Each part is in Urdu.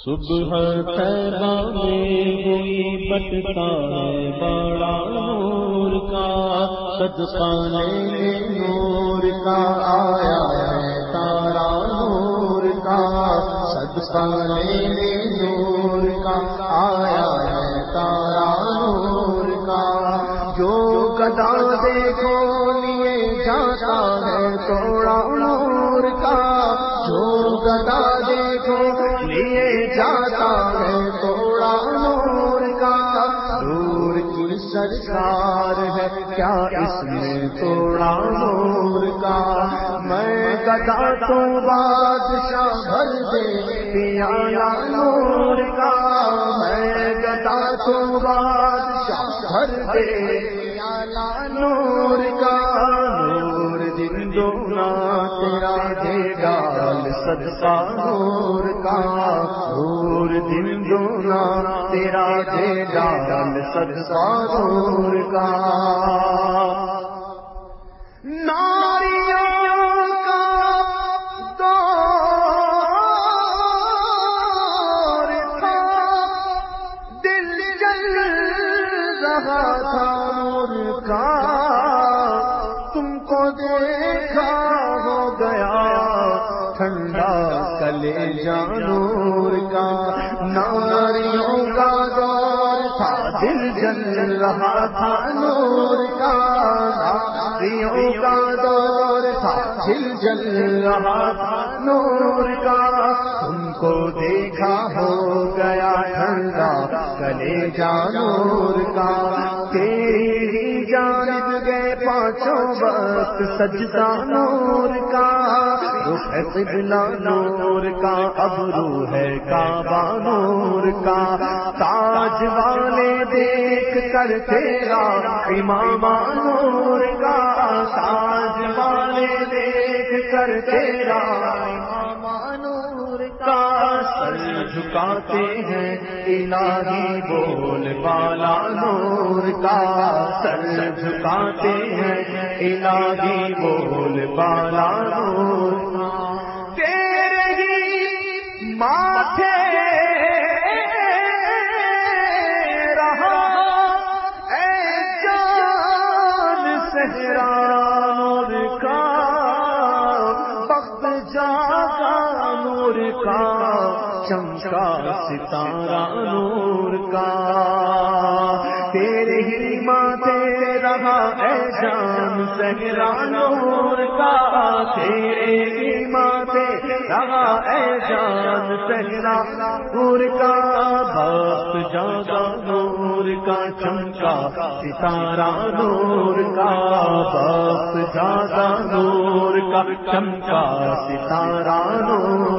صبح میں ہوئی بٹتا ہے بڑا نور کا صدقہ نور کا آیا ہے، تارا نور کا صدقہ نور کا آیا ہے، تارا نور کا۔ جو گدا دیکھو، لیے جاتا ہے، توڑا نور کا۔ جو گدا جاتا ہے توڑا نور کا، نور کی سرکار ہے۔ کیا اس میں توڑا نور کا؟ میں گدا تو بادشاہ بھر دے، پیا نور کا۔ میں گدا تو بادشاہ بھر دے، پیا نور کا۔ نور دن دونا تیرا صدقہ، نور کا نور، دن دونا، تیرا دے ڈال، صدقہ، نور کا۔ کا دل رہا تھا، نور کا۔ تم کو دیکھا کلے جانور کا ناریوں کا دور تھا، دل جل رہا تھا نور کا، ناریوں کا دور تھا، دل جل رہا تھا نور کا۔ تم کو دیکھا ہو گیا ٹھنڈا کلے جانور کا۔ پانچوں وقت سجدہ نور کا رخ قبلہ نور کا ابرو ہے کعبہ نور کا۔ تاج والے دیکھ کر تیرا امام نور کا۔ تاج والے دیکھ کر تیرا امام کا سر جھکاتے ہیں، الہی بول بالا نور کا سر جھکاتے ہیں، الہی بول بالا نور کا، چمکا ستارہ نور کا۔ تیرے ہی ماتھے رہا اے جان سہرا نور کا۔ تیرے ہی ماتھے رہا اے جان سہرا نور کا۔ بخت جاگا نور کا، چمکا ستارہ نور کا۔ بخت جاگا نور کا، چمکا ستارہ نور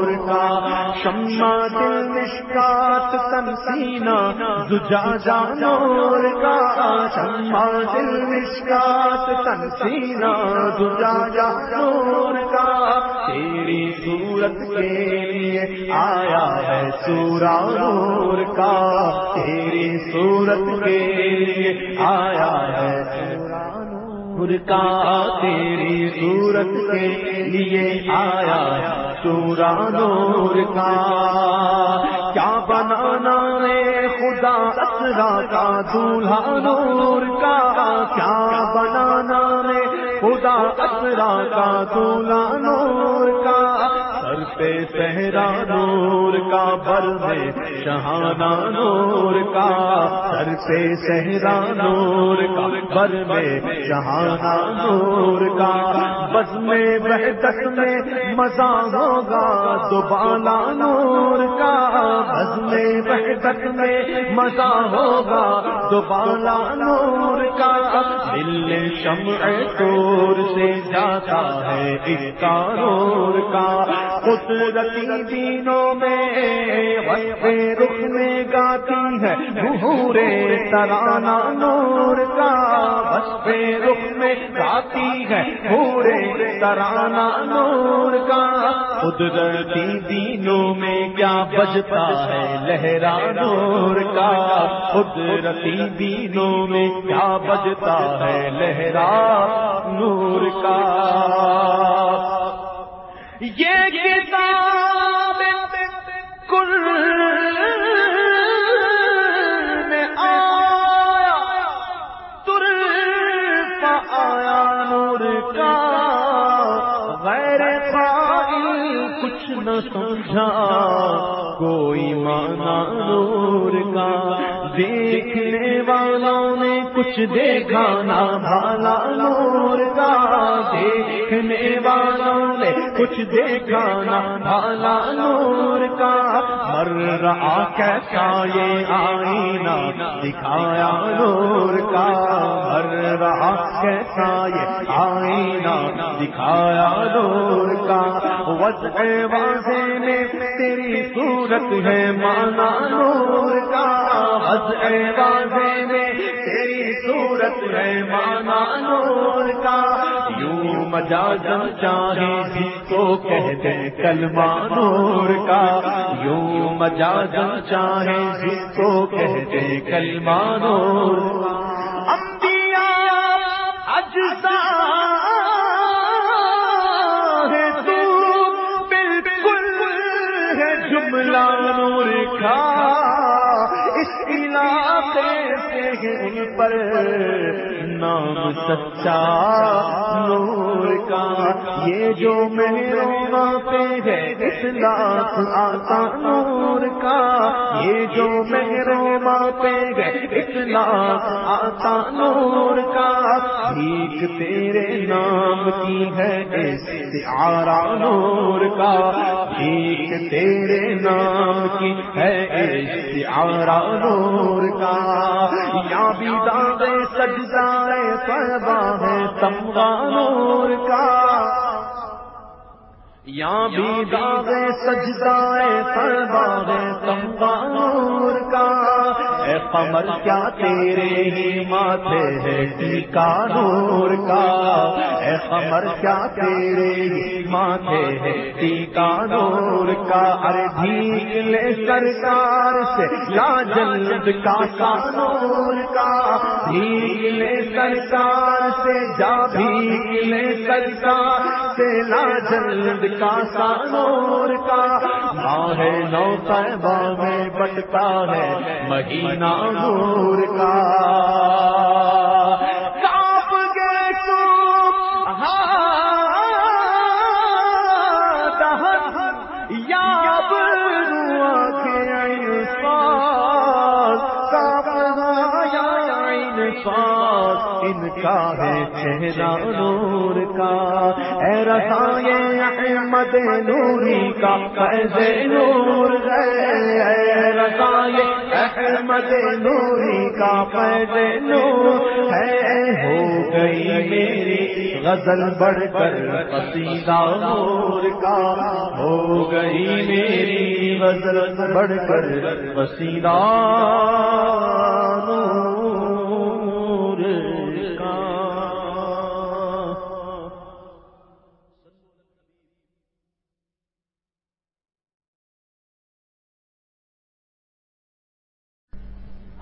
شما دل مشکات تنسینا زجا جا نور کا شما دل مشکات تنسینا زجا جا نور کا تیری صورت کے لیے آیا ہے سورا نور کا، تیری صورت کے لیے آیا ہے سورا تیری صورت کے لیے آیا سورا نور کا۔ کیا بنانا ہے خدا اسرا کا دولہا نور کا؟ کیا بنانا ہے خدا اسرا کا دولہا نور کا؟ سر پہ صحرا نور کا، بر میں شہانہ نور کا، سر پہ صحرا نور کا، بر میں شہانہ نور کا، بس میں بہتر میں مزہ ہوگا تو بالا نور کا بس میں بہتر میں مزہ ہوگا تو بالا نور کا دل شمع تور سے جاتا ہے اس کا نور کا۔ قدرتی دینوں میں وقت رخ میں گاتی ہے بھورے ترانہ نور کا وقت رخ میں گاتی ہے بھورے ترانہ نور کا۔ قدرتی دینوں میں کیا بجتا ہے؟ لہرا نور کا۔ قدرتی دینوں میں کیا بجتا ہے؟ لہرا نور کا۔ یہ کتاب میں آیا تر آیا۔ نہ سمجھا، کوئی مانا نور کا۔ دیکھنے والوں نے کچھ دیکھا، نہ بھالا نور کا۔ دیکھنے کچھ دیکھا نہ بھالا نور کا۔ مر رہا کیسا یہ آئینہ، دکھایا نور کا۔ مر رہا کیسا یہ آئینہ، دکھایا نور کا۔ وضع واضح میں تیری صورت ہے، مانا نور کا۔ وضع واضح میں تیری صورت ہے، مانا نور کا۔ یوں مجازم چاہے جس کو کہتے کلمہ نور کا۔ یوں مجازم چاہے جس کو کہتے کلمہ نور انبیاء اجزا ہے تو بالکل ہے جملہ نور کا۔ اس علاقے سے ان پر. نام سچا نور کا. یہ جو مہروں پہ ہے اخلاق آتا نور کا. یہ جو مہروں پہ ہے اخلاق آتا نور کا. ٹھیک تیرے نام کی ہے استعارہ نور کا. ٹھیک تیرے نام کی ہے استعارہ نور کا. یا بھی دادے سجدائے طیبہ ہے تمغہ نور کا۔ یا بھی داغے سجدائے طیبہ ہے تمغہ نور کا۔ قمر کیا تیرے ہی ماتھے ہے ٹیکا نور کا؟ اے قمر کیا تیرے ہی ماتھے ہے ٹیکا نور کا؟ ارے ڈھیک لے سرکار سے لا جلد کا کا نور کا؟ ڈھیک لے سرکار سے جا بھی لے سرکار سے لا جلد کا نور کا؟ ماہ نو طیبہ میں بٹتا ہے، مہینہ نور کا ان کا ہے چہرہ نور کا۔ اے رسائے احمد نوری کا، فیض نور ہے۔ اے رسائے احمد نوری کا، فیض نور ہے۔ ہو گئی میری غزل بڑھ کر قصیدہ نور کا۔ ہو گئی میری غزل بڑھ کر قصیدہ